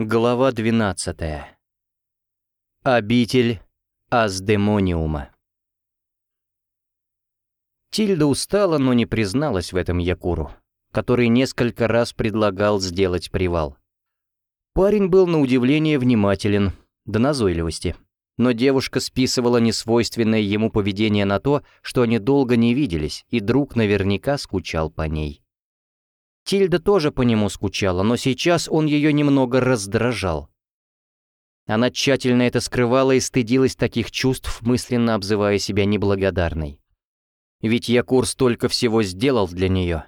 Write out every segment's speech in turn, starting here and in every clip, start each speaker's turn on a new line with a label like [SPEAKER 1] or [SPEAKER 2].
[SPEAKER 1] Глава 12. Обитель Аздемониума. Тильда устала, но не призналась в этом Якуру, который несколько раз предлагал сделать привал. Парень был на удивление внимателен, до назойливости. Но девушка списывала несвойственное ему поведение на то, что они долго не виделись, и друг наверняка скучал по ней. Тильда тоже по нему скучала, но сейчас он ее немного раздражал. Она тщательно это скрывала и стыдилась таких чувств, мысленно обзывая себя неблагодарной. Ведь Якур столько всего сделал для нее.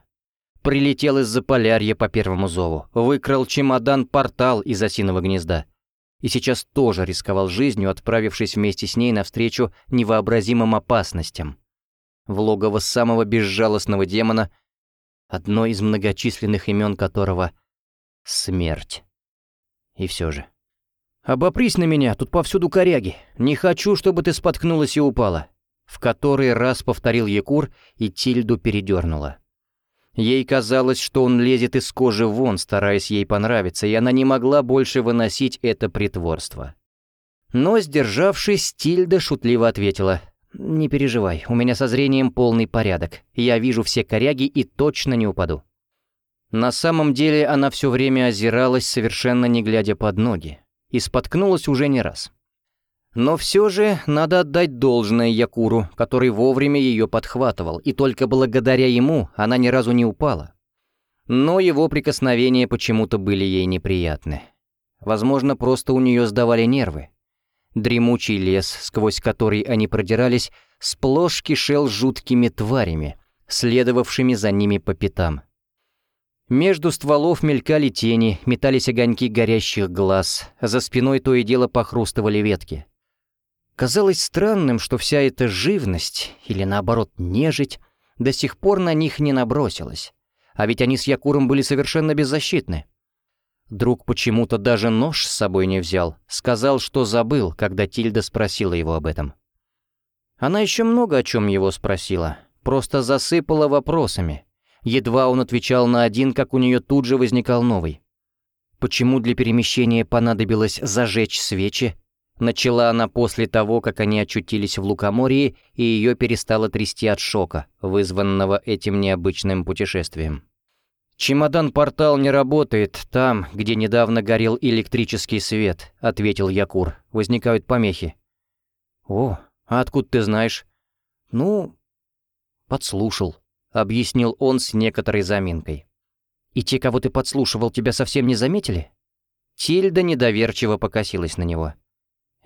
[SPEAKER 1] Прилетел из-за полярья по первому зову, выкрал чемодан-портал из осиного гнезда. И сейчас тоже рисковал жизнью, отправившись вместе с ней навстречу невообразимым опасностям. В логово самого безжалостного демона, одно из многочисленных имен которого — Смерть. И все же. «Обопрись на меня, тут повсюду коряги. Не хочу, чтобы ты споткнулась и упала», — в который раз повторил Якур, и Тильду передернула. Ей казалось, что он лезет из кожи вон, стараясь ей понравиться, и она не могла больше выносить это притворство. Но, сдержавшись, Тильда шутливо ответила, «Не переживай, у меня со зрением полный порядок. Я вижу все коряги и точно не упаду». На самом деле она все время озиралась, совершенно не глядя под ноги, и споткнулась уже не раз. Но все же надо отдать должное Якуру, который вовремя ее подхватывал, и только благодаря ему она ни разу не упала. Но его прикосновения почему-то были ей неприятны. Возможно, просто у нее сдавали нервы. Дремучий лес, сквозь который они продирались, сплошь кишел жуткими тварями, следовавшими за ними по пятам. Между стволов мелькали тени, метались огоньки горящих глаз, за спиной то и дело похрустывали ветки. Казалось странным, что вся эта живность, или наоборот нежить, до сих пор на них не набросилась. А ведь они с Якуром были совершенно беззащитны. Друг почему-то даже нож с собой не взял, сказал, что забыл, когда Тильда спросила его об этом. Она еще много о чем его спросила, просто засыпала вопросами. Едва он отвечал на один, как у нее тут же возникал новый. Почему для перемещения понадобилось зажечь свечи? Начала она после того, как они очутились в Лукоморье, и ее перестало трясти от шока, вызванного этим необычным путешествием. «Чемодан-портал не работает там, где недавно горел электрический свет», — ответил Якур. «Возникают помехи». «О, а откуда ты знаешь?» «Ну, подслушал», — объяснил он с некоторой заминкой. «И те, кого ты подслушивал, тебя совсем не заметили?» Тильда недоверчиво покосилась на него.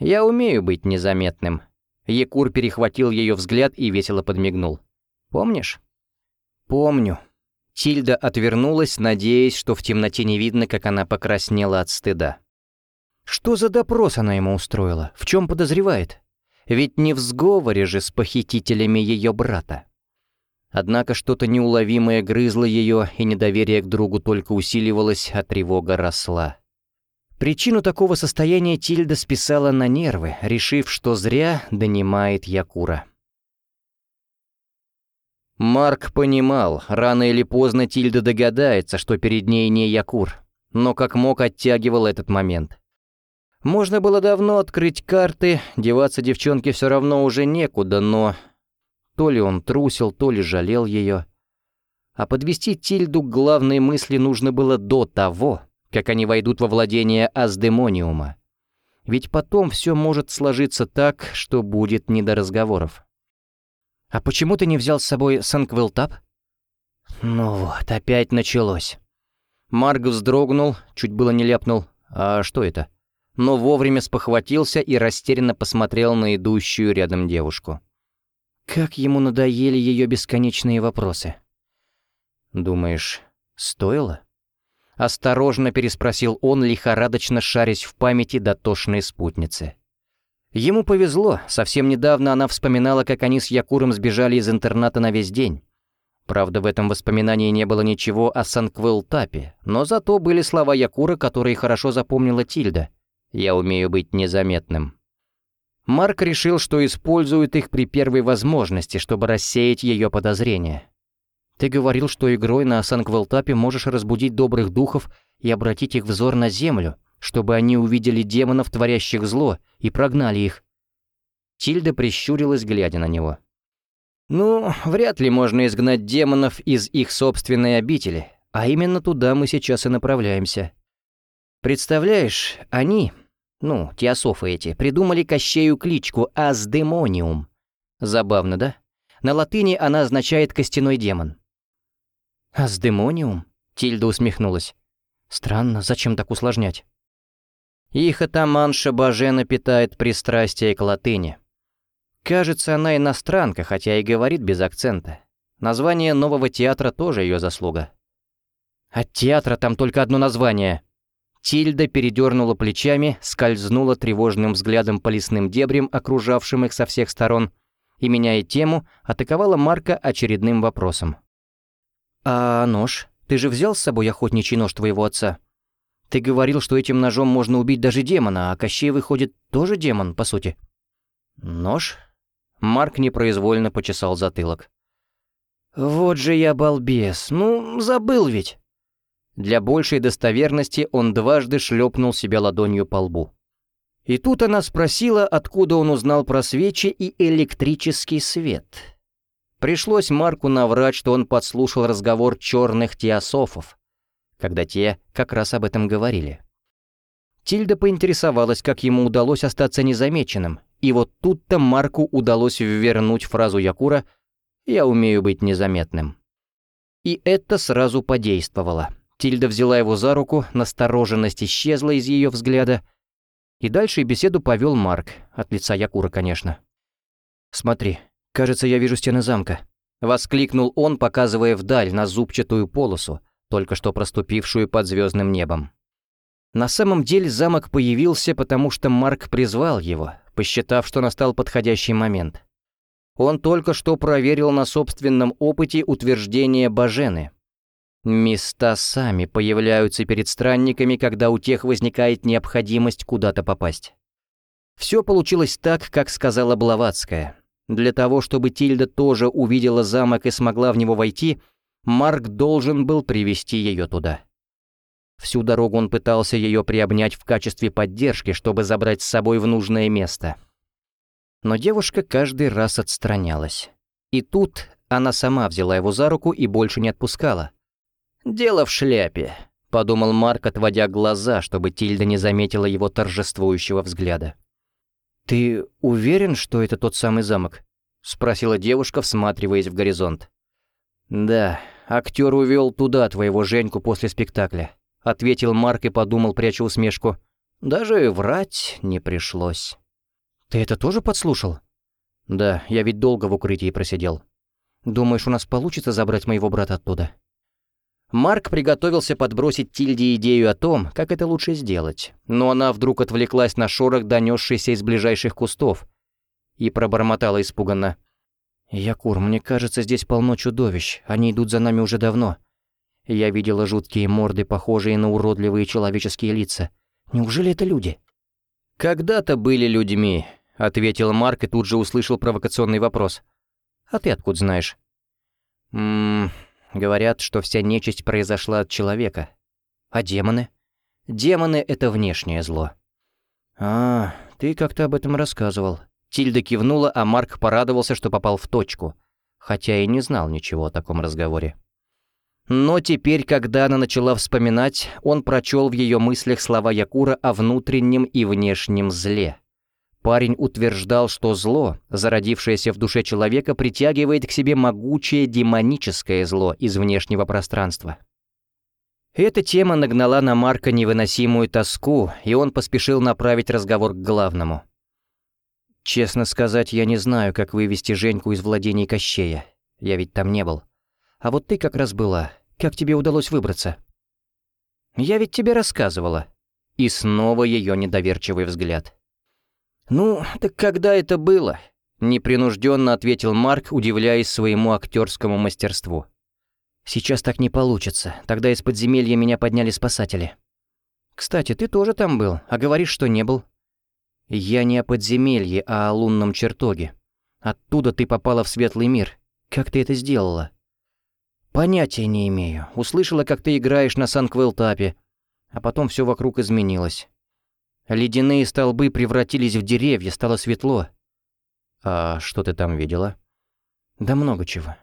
[SPEAKER 1] «Я умею быть незаметным». Якур перехватил ее взгляд и весело подмигнул. «Помнишь?» «Помню», Тильда отвернулась, надеясь, что в темноте не видно, как она покраснела от стыда. Что за допрос она ему устроила? В чем подозревает? Ведь не в сговоре же с похитителями ее брата. Однако что-то неуловимое грызло ее, и недоверие к другу только усиливалось, а тревога росла. Причину такого состояния Тильда списала на нервы, решив, что зря донимает Якура. Марк понимал, рано или поздно Тильда догадается, что перед ней не Якур, но как мог оттягивал этот момент. Можно было давно открыть карты, деваться девчонке все равно уже некуда, но... То ли он трусил, то ли жалел ее. А подвести Тильду к главной мысли нужно было до того, как они войдут во владение Аздемониума. Ведь потом все может сложиться так, что будет не до разговоров. «А почему ты не взял с собой Санквилтап?» «Ну вот, опять началось». Марк вздрогнул, чуть было не ляпнул. «А что это?» Но вовремя спохватился и растерянно посмотрел на идущую рядом девушку. Как ему надоели ее бесконечные вопросы. «Думаешь, стоило?» Осторожно переспросил он, лихорадочно шарясь в памяти дотошной спутницы. Ему повезло, совсем недавно она вспоминала, как они с Якуром сбежали из интерната на весь день. Правда, в этом воспоминании не было ничего о Санквилл-Тапе, но зато были слова Якура, которые хорошо запомнила Тильда. «Я умею быть незаметным». Марк решил, что использует их при первой возможности, чтобы рассеять ее подозрения. «Ты говорил, что игрой на Санквилл-Тапе можешь разбудить добрых духов и обратить их взор на землю, чтобы они увидели демонов, творящих зло, и прогнали их. Тильда прищурилась, глядя на него. «Ну, вряд ли можно изгнать демонов из их собственной обители, а именно туда мы сейчас и направляемся. Представляешь, они, ну, теософы эти, придумали Кощею кличку Аздемониум. Забавно, да? На латыни она означает «костяной демон». «Аздемониум?» — Тильда усмехнулась. «Странно, зачем так усложнять?» Их атаманша Бажена питает пристрастие к латыни. Кажется, она иностранка, хотя и говорит без акцента. Название нового театра тоже ее заслуга. От театра там только одно название. Тильда передернула плечами, скользнула тревожным взглядом по лесным дебрям, окружавшим их со всех сторон — и, меняя тему, атаковала Марка очередным вопросом. «А нож? Ты же взял с собой охотничий нож твоего отца? Ты говорил, что этим ножом можно убить даже демона, а Кощей, выходит, тоже демон, по сути». «Нож?» Марк непроизвольно почесал затылок. «Вот же я балбес, ну, забыл ведь». Для большей достоверности он дважды шлепнул себя ладонью по лбу. И тут она спросила, откуда он узнал про свечи и электрический свет. Пришлось Марку наврать, что он подслушал разговор черных теософов, когда те как раз об этом говорили. Тильда поинтересовалась, как ему удалось остаться незамеченным, и вот тут-то Марку удалось вернуть фразу Якура «Я умею быть незаметным». И это сразу подействовало. Тильда взяла его за руку, настороженность исчезла из ее взгляда — и дальше беседу повел Марк, от лица Якура, конечно. «Смотри, кажется, я вижу стены замка», — воскликнул он, показывая вдаль на зубчатую полосу, только что проступившую под звездным небом. На самом деле замок появился, потому что Марк призвал его, посчитав, что настал подходящий момент. Он только что проверил на собственном опыте утверждение Бажены, Места сами появляются перед странниками, когда у тех возникает необходимость куда-то попасть. Все получилось так, как сказала Блаватская. Для того, чтобы Тильда тоже увидела замок и смогла в него войти, Марк должен был привести ее туда. Всю дорогу он пытался ее приобнять в качестве поддержки, чтобы забрать с собой в нужное место. Но девушка каждый раз отстранялась. И тут она сама взяла его за руку и больше не отпускала. «Дело в шляпе», — подумал Марк, отводя глаза, чтобы Тильда не заметила его торжествующего взгляда. «Ты уверен, что это тот самый замок?» — спросила девушка, всматриваясь в горизонт. «Да, актер увел туда твоего Женьку после спектакля», — ответил Марк и подумал, пряча усмешку. «Даже врать не пришлось». «Ты это тоже подслушал?» «Да, я ведь долго в укрытии просидел. Думаешь, у нас получится забрать моего брата оттуда?» Марк приготовился подбросить Тильде идею о том, как это лучше сделать, но она вдруг отвлеклась на шорох, донесшийся из ближайших кустов, и пробормотала испуганно. «Якур, мне кажется, здесь полно чудовищ, они идут за нами уже давно. Я видела жуткие морды, похожие на уродливые человеческие лица. Неужели это люди?» «Когда-то были людьми», — ответил Марк и тут же услышал провокационный вопрос. «А ты откуда знаешь?» «Ммм, Говорят, что вся нечисть произошла от человека. А демоны? Демоны — это внешнее зло. «А, ты как-то об этом рассказывал». Тильда кивнула, а Марк порадовался, что попал в точку, хотя и не знал ничего о таком разговоре. Но теперь, когда она начала вспоминать, он прочел в ее мыслях слова Якура о внутреннем и внешнем зле. Парень утверждал, что зло, зародившееся в душе человека, притягивает к себе могучее демоническое зло из внешнего пространства. Эта тема нагнала на Марка невыносимую тоску, и он поспешил направить разговор к главному. «Честно сказать, я не знаю, как вывести Женьку из владений Кощея. Я ведь там не был. А вот ты как раз была. Как тебе удалось выбраться?» «Я ведь тебе рассказывала». И снова ее недоверчивый взгляд. «Ну, так когда это было?» — непринужденно ответил Марк, удивляясь своему актерскому мастерству. «Сейчас так не получится. Тогда из подземелья меня подняли спасатели». «Кстати, ты тоже там был, а говоришь, что не был». «Я не о подземелье, а о лунном чертоге. Оттуда ты попала в светлый мир. Как ты это сделала?» «Понятия не имею. Услышала, как ты играешь на Санквелтапе, а потом все вокруг изменилось. Ледяные столбы превратились в деревья, стало светло. А что ты там видела? Да много чего.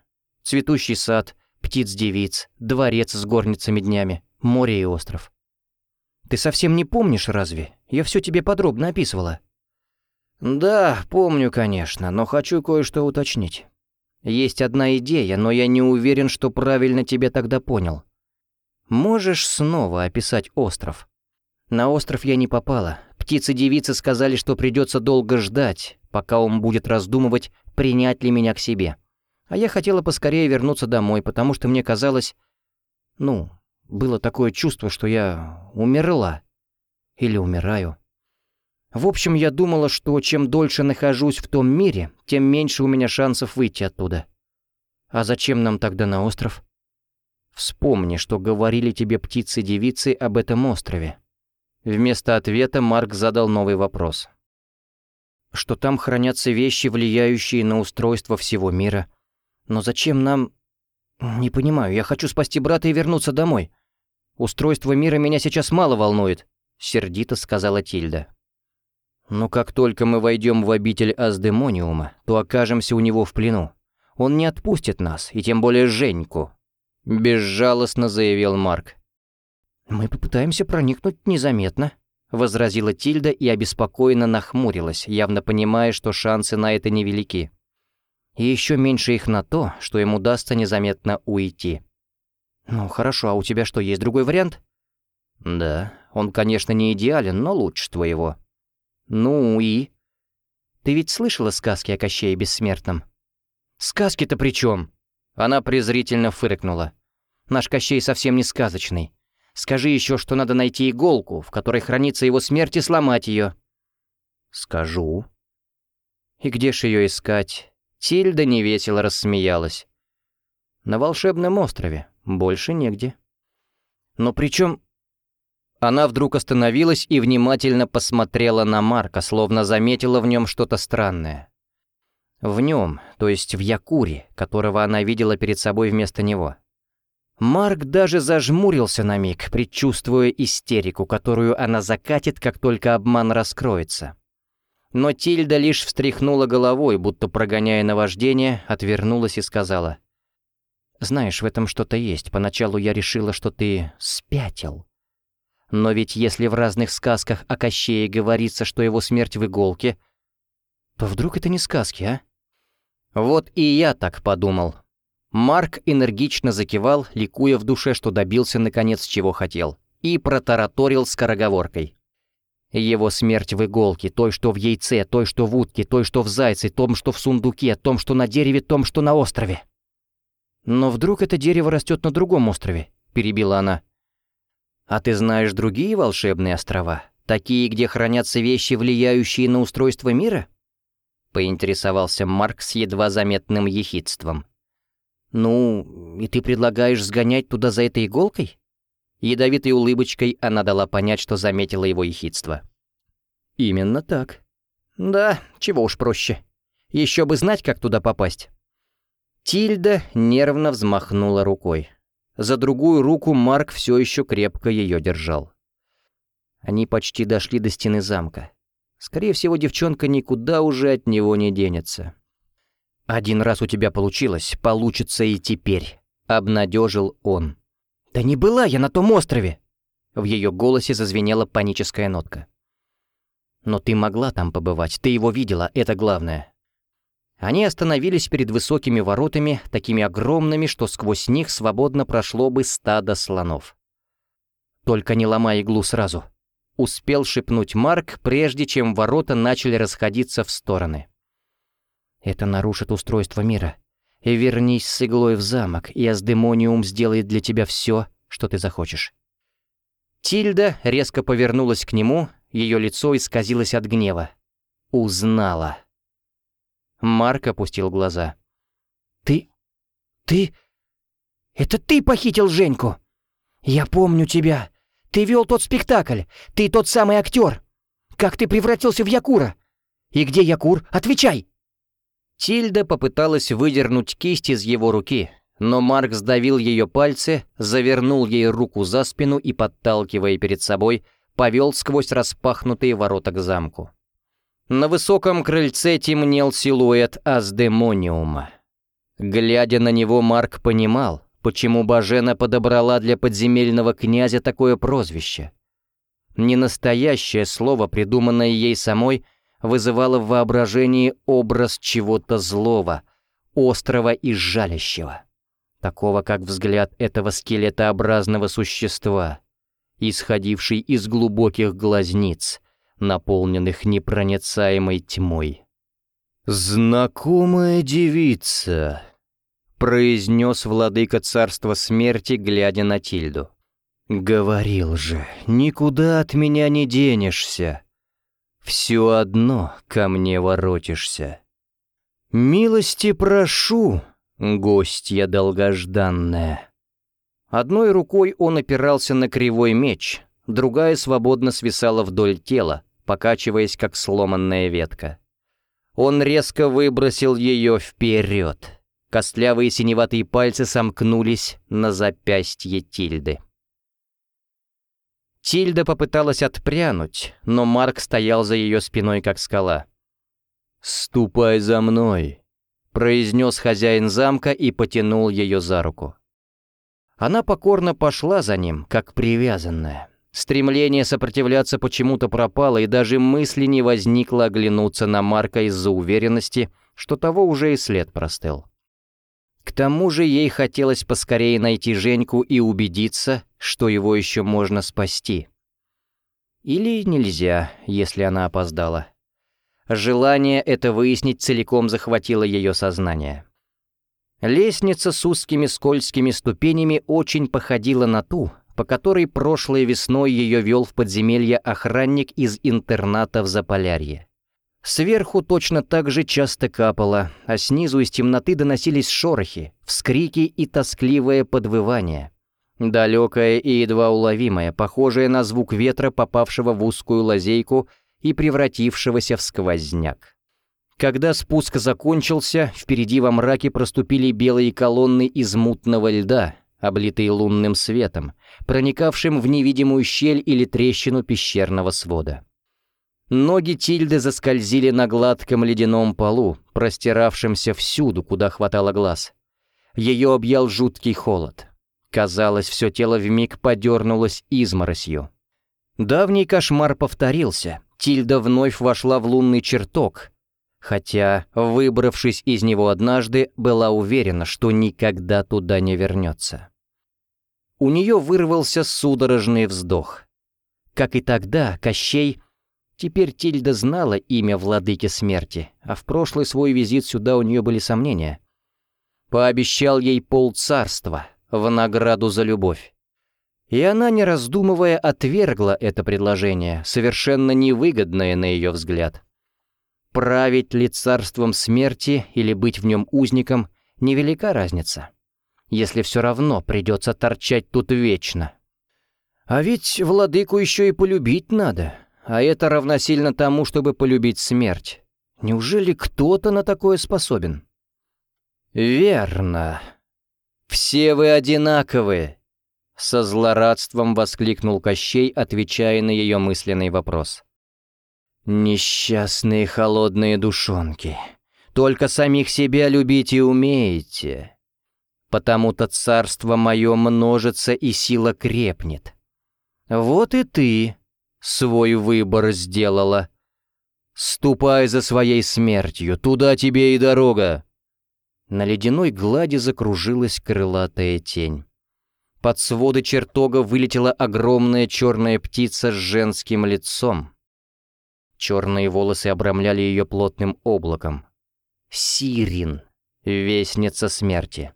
[SPEAKER 1] Цветущий сад, птиц-девиц, дворец с горницами днями, море и остров. Ты совсем не помнишь разве? Я все тебе подробно описывала. Да, помню, конечно, но хочу кое-что уточнить. Есть одна идея, но я не уверен, что правильно тебя тогда понял. Можешь снова описать остров? На остров я не попала. Птицы-девицы сказали, что придется долго ждать, пока он будет раздумывать, принять ли меня к себе. А я хотела поскорее вернуться домой, потому что мне казалось... Ну, было такое чувство, что я умерла. Или умираю. В общем, я думала, что чем дольше нахожусь в том мире, тем меньше у меня шансов выйти оттуда. А зачем нам тогда на остров? Вспомни, что говорили тебе птицы-девицы об этом острове. Вместо ответа Марк задал новый вопрос. Что там хранятся вещи, влияющие на устройство всего мира. Но зачем нам... Не понимаю, я хочу спасти брата и вернуться домой. Устройство мира меня сейчас мало волнует, сердито сказала Тильда. Но как только мы войдем в обитель Аздемониума, то окажемся у него в плену. Он не отпустит нас, и тем более Женьку», — безжалостно заявил Марк. «Мы попытаемся проникнуть незаметно», — возразила Тильда и обеспокоенно нахмурилась, явно понимая, что шансы на это невелики. И еще меньше их на то, что им удастся незаметно уйти. «Ну, хорошо, а у тебя что, есть другой вариант?» «Да, он, конечно, не идеален, но лучше твоего». «Ну и?» «Ты ведь слышала сказки о Кощее Бессмертном?» «Сказки-то при чем?» Она презрительно фыркнула. «Наш Кощей совсем не сказочный. Скажи еще, что надо найти иголку, в которой хранится его смерть, и сломать ее. «Скажу». «И где ж ее искать?» Тильда невесело рассмеялась. «На волшебном острове. Больше негде». «Но при чем? Она вдруг остановилась и внимательно посмотрела на Марка, словно заметила в нем что-то странное. В нем, то есть в Якуре, которого она видела перед собой вместо него. Марк даже зажмурился на миг, предчувствуя истерику, которую она закатит, как только обман раскроется. Но Тильда лишь встряхнула головой, будто прогоняя наваждение, отвернулась и сказала. «Знаешь, в этом что-то есть. Поначалу я решила, что ты спятил. Но ведь если в разных сказках о Кощее говорится, что его смерть в иголке, то вдруг это не сказки, а?» Вот и я так подумал, Марк энергично закивал, ликуя в душе, что добился наконец чего хотел, и протараторил скороговоркой. Его смерть в иголке, той, что в яйце, той, что в утке, той, что в зайце, том, что в сундуке, том, что на дереве, том, что на острове. «Но вдруг это дерево растет на другом острове?» — перебила она. «А ты знаешь другие волшебные острова? Такие, где хранятся вещи, влияющие на устройство мира?» — поинтересовался Марк с едва заметным ехидством. «Ну, и ты предлагаешь сгонять туда за этой иголкой?» Ядовитой улыбочкой она дала понять, что заметила его ехидство. «Именно так». «Да, чего уж проще. Еще бы знать, как туда попасть». Тильда нервно взмахнула рукой. За другую руку Марк все еще крепко ее держал. Они почти дошли до стены замка. Скорее всего, девчонка никуда уже от него не денется. «Один раз у тебя получилось, получится и теперь», — обнадежил он. «Да не была я на том острове!» В ее голосе зазвенела паническая нотка. «Но ты могла там побывать, ты его видела, это главное». Они остановились перед высокими воротами, такими огромными, что сквозь них свободно прошло бы стадо слонов. «Только не ломай иглу сразу», — успел шепнуть Марк, прежде чем ворота начали расходиться в стороны. Это нарушит устройство мира. И вернись с иглой в замок, и Аздемониум сделает для тебя все, что ты захочешь». Тильда резко повернулась к нему, ее лицо исказилось от гнева. «Узнала». Марк опустил глаза. «Ты... ты... это ты похитил Женьку? Я помню тебя. Ты вел тот спектакль. Ты тот самый актер. Как ты превратился в Якура? И где Якур? Отвечай!» Тильда попыталась выдернуть кисть из его руки, но Марк сдавил ее пальцы, завернул ей руку за спину и, подталкивая перед собой, повел сквозь распахнутые ворота к замку. На высоком крыльце темнел силуэт Аздемониума. Глядя на него, Марк понимал, почему Бажена подобрала для подземельного князя такое прозвище. Ненастоящее слово, придуманное ей самой, вызывало в воображении образ чего-то злого, острого и жалящего, такого как взгляд этого скелетообразного существа, исходивший из глубоких глазниц, наполненных непроницаемой тьмой. «Знакомая девица», — произнес владыка царства смерти, глядя на Тильду. «Говорил же, никуда от меня не денешься. Все одно ко мне воротишься. Милости прошу, гостья долгожданная». Одной рукой он опирался на кривой меч, другая свободно свисала вдоль тела, покачиваясь, как сломанная ветка. Он резко выбросил ее вперед. Костлявые синеватые пальцы сомкнулись на запястье Тильды. Тильда попыталась отпрянуть, но Марк стоял за ее спиной, как скала. «Ступай за мной», — произнес хозяин замка и потянул ее за руку. Она покорно пошла за ним, как привязанная. Стремление сопротивляться почему-то пропало, и даже мысли не возникло оглянуться на Марка из-за уверенности, что того уже и след простыл. К тому же ей хотелось поскорее найти Женьку и убедиться, что его еще можно спасти. Или нельзя, если она опоздала. Желание это выяснить целиком захватило ее сознание. Лестница с узкими скользкими ступенями очень походила на ту, по которой прошлой весной ее вел в подземелье охранник из интерната в Заполярье. Сверху точно так же часто капало, а снизу из темноты доносились шорохи, вскрики и тоскливое подвывание. Далекое и едва уловимое, похожее на звук ветра, попавшего в узкую лазейку и превратившегося в сквозняк. Когда спуск закончился, впереди во мраке проступили белые колонны из мутного льда, облитые лунным светом, проникавшим в невидимую щель или трещину пещерного свода. Ноги Тильды заскользили на гладком ледяном полу, простиравшемся всюду, куда хватало глаз. Ее объял жуткий холод. Казалось, все тело вмиг подернулось изморосью. Давний кошмар повторился. Тильда вновь вошла в лунный чертог, хотя, выбравшись из него однажды, была уверена, что никогда туда не вернется. У нее вырвался судорожный вздох. Как и тогда, Кощей Теперь Тильда знала имя владыки смерти, а в прошлый свой визит сюда у нее были сомнения. Пообещал ей полцарства в награду за любовь. И она, не раздумывая, отвергла это предложение, совершенно невыгодное на ее взгляд. Править ли царством смерти или быть в нем узником — невелика разница, если все равно придется торчать тут вечно. А ведь владыку еще и полюбить надо, а это равносильно тому, чтобы полюбить смерть. Неужели кто-то на такое способен? «Верно. Все вы одинаковы!» Со злорадством воскликнул Кощей, отвечая на ее мысленный вопрос. «Несчастные холодные душонки, только самих себя любить и умеете. Потому-то царство мое множится и сила крепнет. Вот и ты, свой выбор сделала. Ступай за своей смертью, туда тебе и дорога. На ледяной глади закружилась крылатая тень. Под своды чертога вылетела огромная черная птица с женским лицом. Черные волосы обрамляли ее плотным облаком. Сирин, вестница смерти.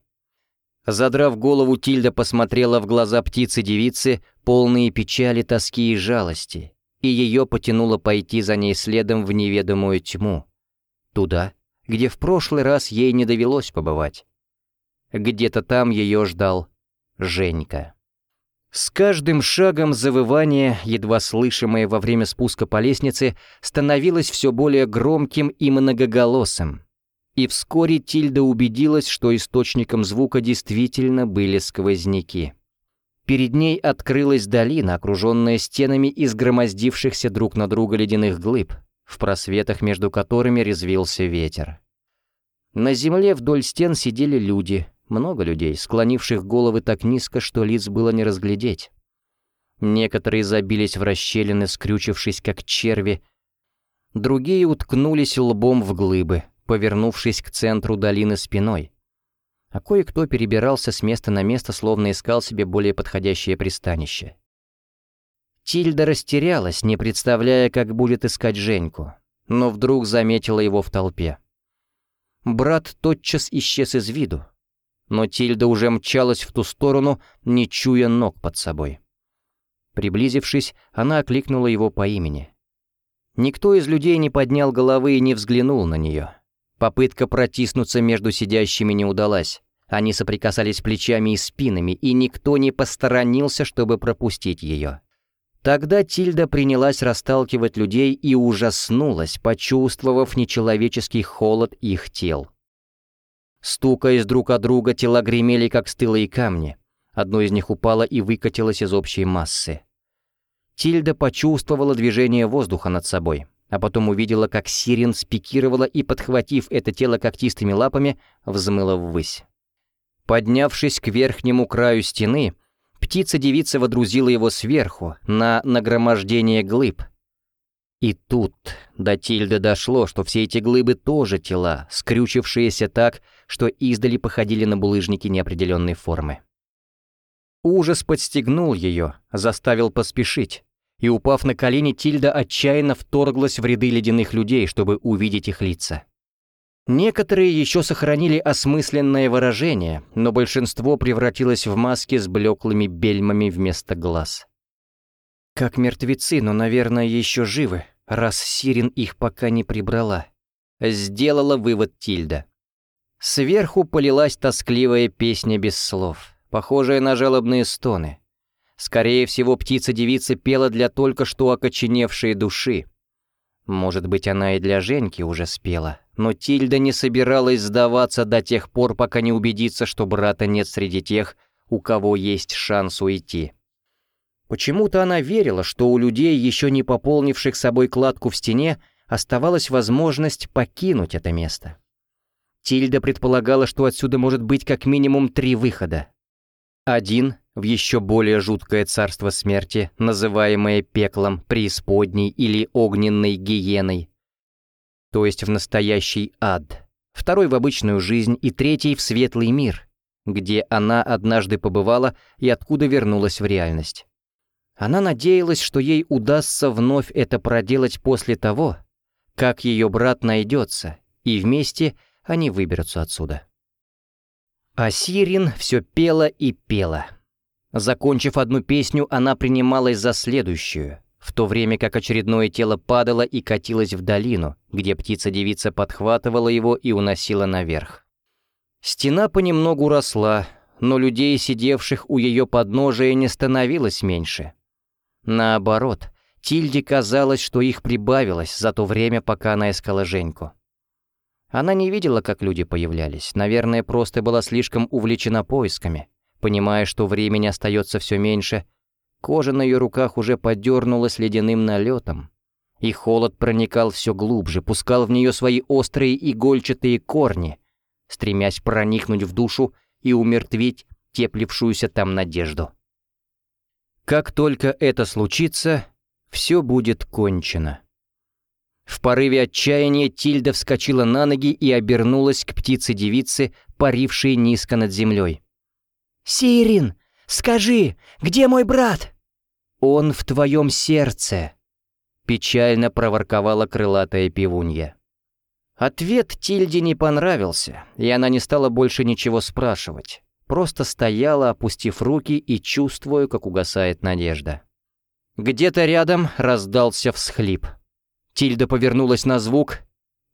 [SPEAKER 1] Задрав голову, Тильда посмотрела в глаза птицы-девицы, полные печали, тоски и жалости, и ее потянуло пойти за ней следом в неведомую тьму. Туда, где в прошлый раз ей не довелось побывать. Где-то там ее ждал Женька. С каждым шагом завывание, едва слышимое во время спуска по лестнице, становилось все более громким и многоголосым. И вскоре Тильда убедилась, что источником звука действительно были сквозняки. Перед ней открылась долина, окруженная стенами из громоздившихся друг на друга ледяных глыб, в просветах между которыми резвился ветер. На земле вдоль стен сидели люди, много людей, склонивших головы так низко, что лиц было не разглядеть. Некоторые забились в расщелины, скрючившись как черви, другие уткнулись лбом в глыбы, повернувшись к центру долины спиной. А кое-кто перебирался с места на место, словно искал себе более подходящее пристанище. Тильда растерялась, не представляя, как будет искать Женьку, но вдруг заметила его в толпе. Брат тотчас исчез из виду, но Тильда уже мчалась в ту сторону, не чуя ног под собой. Приблизившись, она окликнула его по имени. Никто из людей не поднял головы и не взглянул на нее. Попытка протиснуться между сидящими не удалась. Они соприкасались плечами и спинами, и никто не посторонился, чтобы пропустить ее. Тогда Тильда принялась расталкивать людей и ужаснулась, почувствовав нечеловеческий холод их тел. Стукаясь друг от друга, тела гремели, как стылые камни. Одно из них упало и выкатилось из общей массы. Тильда почувствовала движение воздуха над собой, а потом увидела, как Сирен спикировала и, подхватив это тело когтистыми лапами, взмыла ввысь. Поднявшись к верхнему краю стены, птица-девица водрузила его сверху, на нагромождение глыб. И тут до Тильды дошло, что все эти глыбы тоже тела, скрючившиеся так, что издали походили на булыжники неопределенной формы. Ужас подстегнул ее, заставил поспешить, и, упав на колени, Тильда отчаянно вторглась в ряды ледяных людей, чтобы увидеть их лица. Некоторые еще сохранили осмысленное выражение, но большинство превратилось в маски с блеклыми бельмами вместо глаз. Как мертвецы, но, наверное, еще живы, раз Сирин их пока не прибрала. Сделала вывод Тильда. Сверху полилась тоскливая песня без слов похожая на жалобные стоны. Скорее всего, птица-девица пела для только что окоченевшей души. Может быть, она и для Женьки уже спела, но Тильда не собиралась сдаваться до тех пор, пока не убедится, что брата нет среди тех, у кого есть шанс уйти. Почему-то она верила, что у людей, еще не пополнивших собой кладку в стене, оставалась возможность покинуть это место. Тильда предполагала, что отсюда может быть как минимум три выхода. Один в еще более жуткое царство смерти, называемое пеклом, преисподней или огненной гиеной, то есть в настоящий ад. Второй в обычную жизнь и третий в светлый мир, где она однажды побывала и откуда вернулась в реальность. Она надеялась, что ей удастся вновь это проделать после того, как ее брат найдется, и вместе они выберутся отсюда. А Сирин все пела и пела. Закончив одну песню, она принималась за следующую, в то время как очередное тело падало и катилось в долину, где птица-девица подхватывала его и уносила наверх. Стена понемногу росла, но людей, сидевших у ее подножия, не становилось меньше. Наоборот, Тильде казалось, что их прибавилось за то время, пока она искала Женьку. Она не видела, как люди появлялись, наверное, просто была слишком увлечена поисками. Понимая, что времени остается все меньше, кожа на ее руках уже подернулась ледяным налетом, и холод проникал все глубже, пускал в нее свои острые игольчатые корни, стремясь проникнуть в душу и умертвить теплившуюся там надежду. Как только это случится, все будет кончено. В порыве отчаяния Тильда вскочила на ноги и обернулась к птице-девице, парившей низко над землей. «Сирин, скажи, где мой брат?» «Он в твоем сердце», — печально проворковала крылатая пивунья. Ответ Тильде не понравился, и она не стала больше ничего спрашивать. Просто стояла, опустив руки и чувствуя, как угасает надежда. Где-то рядом раздался всхлип. Тильда повернулась на звук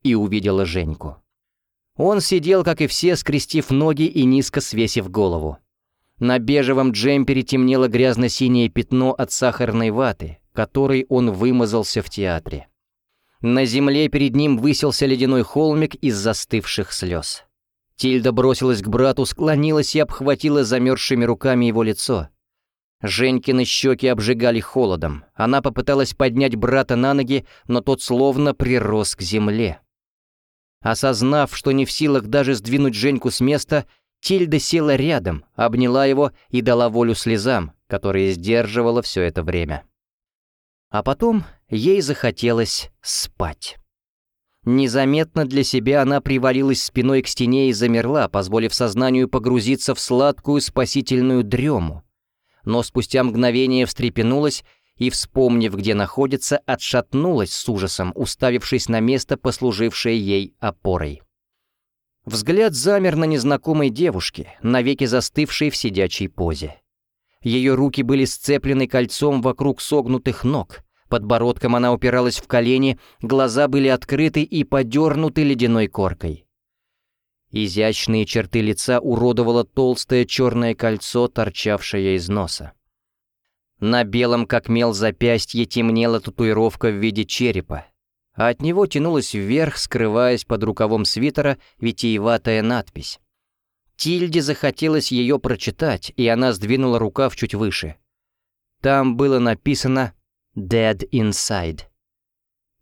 [SPEAKER 1] и увидела Женьку. Он сидел, как и все, скрестив ноги и низко свесив голову. На бежевом джемпере темнело грязно-синее пятно от сахарной ваты, которой он вымазался в театре. На земле перед ним высился ледяной холмик из застывших слез. Тильда бросилась к брату, склонилась и обхватила замерзшими руками его лицо. Женькины щеки обжигали холодом. Она попыталась поднять брата на ноги, но тот словно прирос к земле. Осознав, что не в силах даже сдвинуть Женьку с места, Тильда села рядом, обняла его и дала волю слезам, которые сдерживала все это время. А потом ей захотелось спать. Незаметно для себя она привалилась спиной к стене и замерла, позволив сознанию погрузиться в сладкую спасительную дрему. Но спустя мгновение встрепенулась и, вспомнив, где находится, отшатнулась с ужасом, уставившись на место, послужившее ей опорой. Взгляд замер на незнакомой девушке, навеки застывшей в сидячей позе. Ее руки были сцеплены кольцом вокруг согнутых ног, подбородком она упиралась в колени, глаза были открыты и подернуты ледяной коркой. Изящные черты лица уродовало толстое черное кольцо, торчавшее из носа. На белом, как мел запястье, темнела татуировка в виде черепа, а от него тянулась вверх, скрываясь под рукавом свитера, витиеватая надпись. Тильде захотелось ее прочитать, и она сдвинула рукав чуть выше. Там было написано «Dead Inside».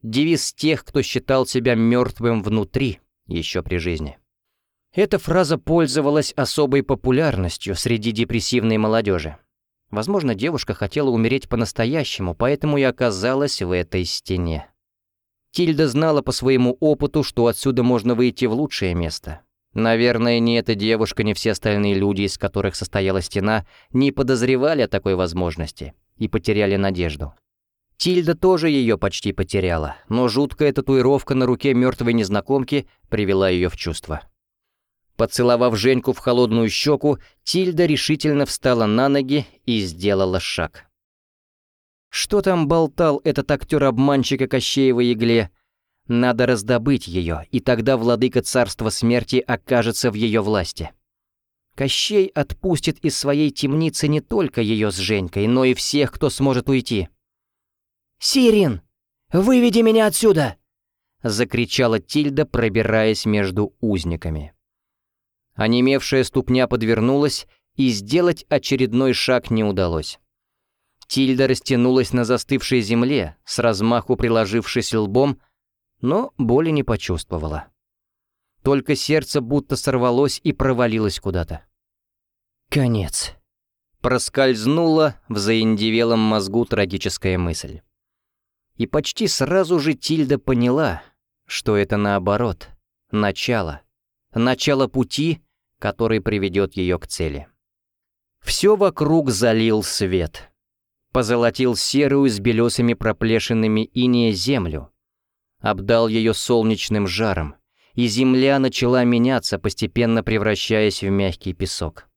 [SPEAKER 1] Девиз тех, кто считал себя мертвым внутри, еще при жизни. Эта фраза пользовалась особой популярностью среди депрессивной молодежи. Возможно, девушка хотела умереть по-настоящему, поэтому и оказалась в этой стене. Тильда знала по своему опыту, что отсюда можно выйти в лучшее место. Наверное, ни эта девушка, ни все остальные люди, из которых состояла стена, не подозревали о такой возможности и потеряли надежду. Тильда тоже ее почти потеряла, но жуткая татуировка на руке мертвой незнакомки привела ее в чувство. Поцеловав Женьку в холодную щеку, Тильда решительно встала на ноги и сделала шаг. Что там болтал этот актер-обманщик о Кощеевой игле? Надо раздобыть ее, и тогда владыка царства смерти окажется в ее власти. Кощей отпустит из своей темницы не только ее с Женькой, но и всех, кто сможет уйти. «Сирин, выведи меня отсюда!» — закричала Тильда, пробираясь между узниками. Онемевшая ступня подвернулась, и сделать очередной шаг не удалось. Тильда растянулась на застывшей земле, с размаху приложившись лбом, но боли не почувствовала. Только сердце будто сорвалось и провалилось куда-то. Конец. Проскользнула в заиндевелом мозгу трагическая мысль. И почти сразу же Тильда поняла, что это наоборот, начало. Начало пути, который приведет ее к цели. Все вокруг залил свет позолотил серую с белесыми проплешинами инея землю, обдал ее солнечным жаром, и земля начала меняться, постепенно превращаясь в мягкий песок.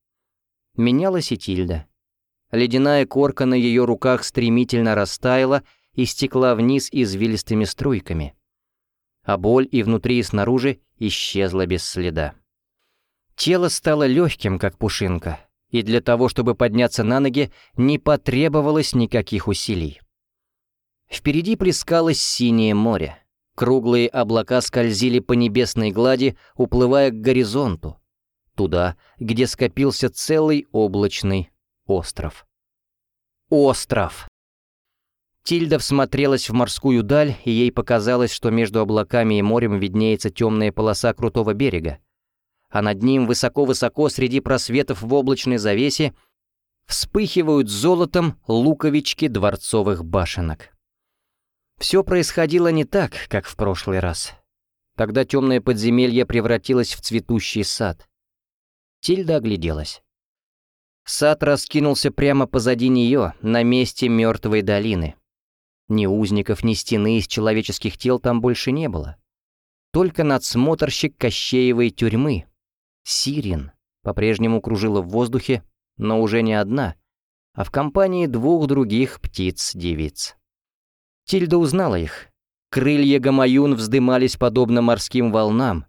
[SPEAKER 1] Менялась и Тильда. Ледяная корка на ее руках стремительно растаяла и стекла вниз извилистыми струйками. А боль и внутри, и снаружи исчезла без следа. Тело стало легким, как пушинка, и для того, чтобы подняться на ноги, не потребовалось никаких усилий. Впереди плескалось синее море. Круглые облака скользили по небесной глади, уплывая к горизонту, туда, где скопился целый облачный остров. Остров! Тильда всмотрелась в морскую даль, и ей показалось, что между облаками и морем виднеется темная полоса крутого берега, а над ним высоко-высоко среди просветов в облачной завесе вспыхивают золотом луковички дворцовых башенок. Все происходило не так, как в прошлый раз. Тогда темное подземелье превратилось в цветущий сад. Тильда огляделась. Сад раскинулся прямо позади нее, на месте мертвой долины. Ни узников, ни стены из человеческих тел там больше не было. Только надсмотрщик Кощеевой тюрьмы, Сирин по-прежнему кружила в воздухе, но уже не одна, а в компании двух других птиц-девиц. Тильда узнала их. Крылья гамаюн вздымались подобно морским волнам,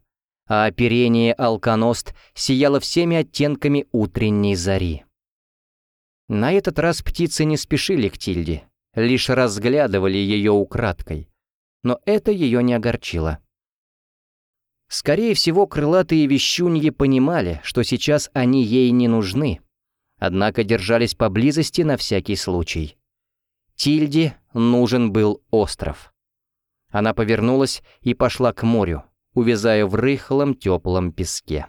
[SPEAKER 1] а оперение алконост сияло всеми оттенками утренней зари. На этот раз птицы не спешили к Тильде, лишь разглядывали ее украдкой. Но это ее не огорчило. Скорее всего, крылатые вещуньи понимали, что сейчас они ей не нужны. однако держались поблизости на всякий случай. Тильде нужен был остров. Она повернулась и пошла к морю, увязая в рыхлом теплом песке.